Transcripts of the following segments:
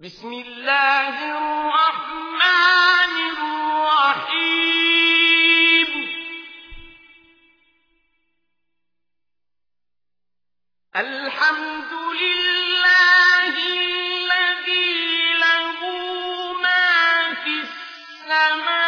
بسم الله الرحمن الرحيم. الحمد لله الذي له ما في السماوات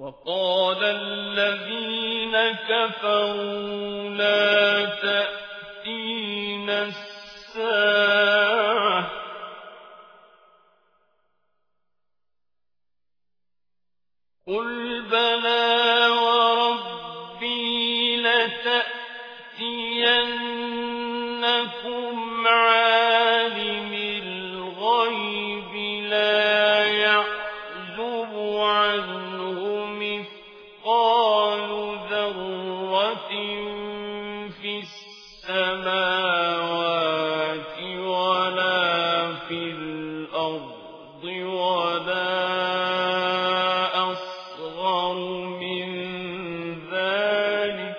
وقال الذين كفروا لا تأتينا الساعة. قل بلى وربي لتأتينكم ذرة في السماوات ولا في الأرض ولا أصغر من ذلك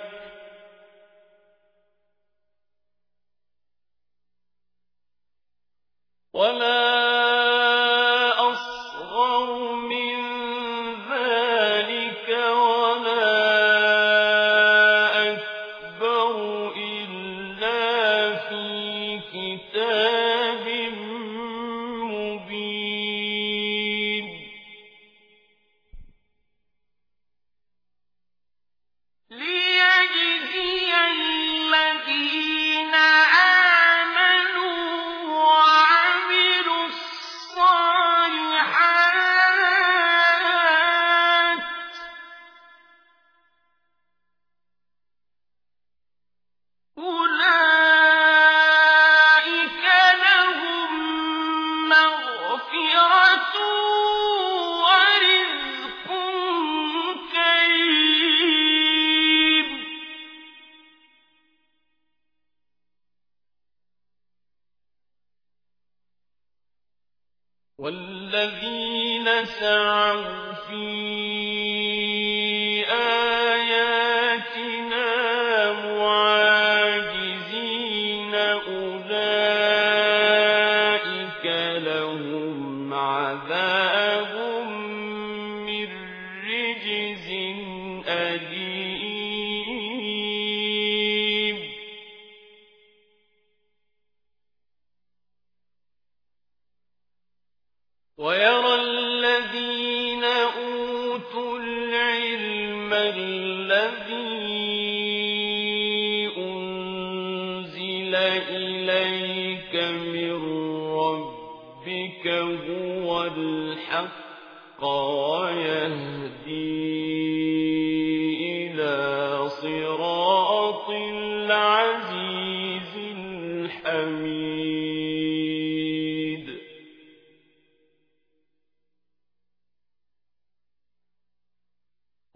ولا والذين سعوا في الذي أنزل إليك من ربك هو الحق ويهدي إلى صراط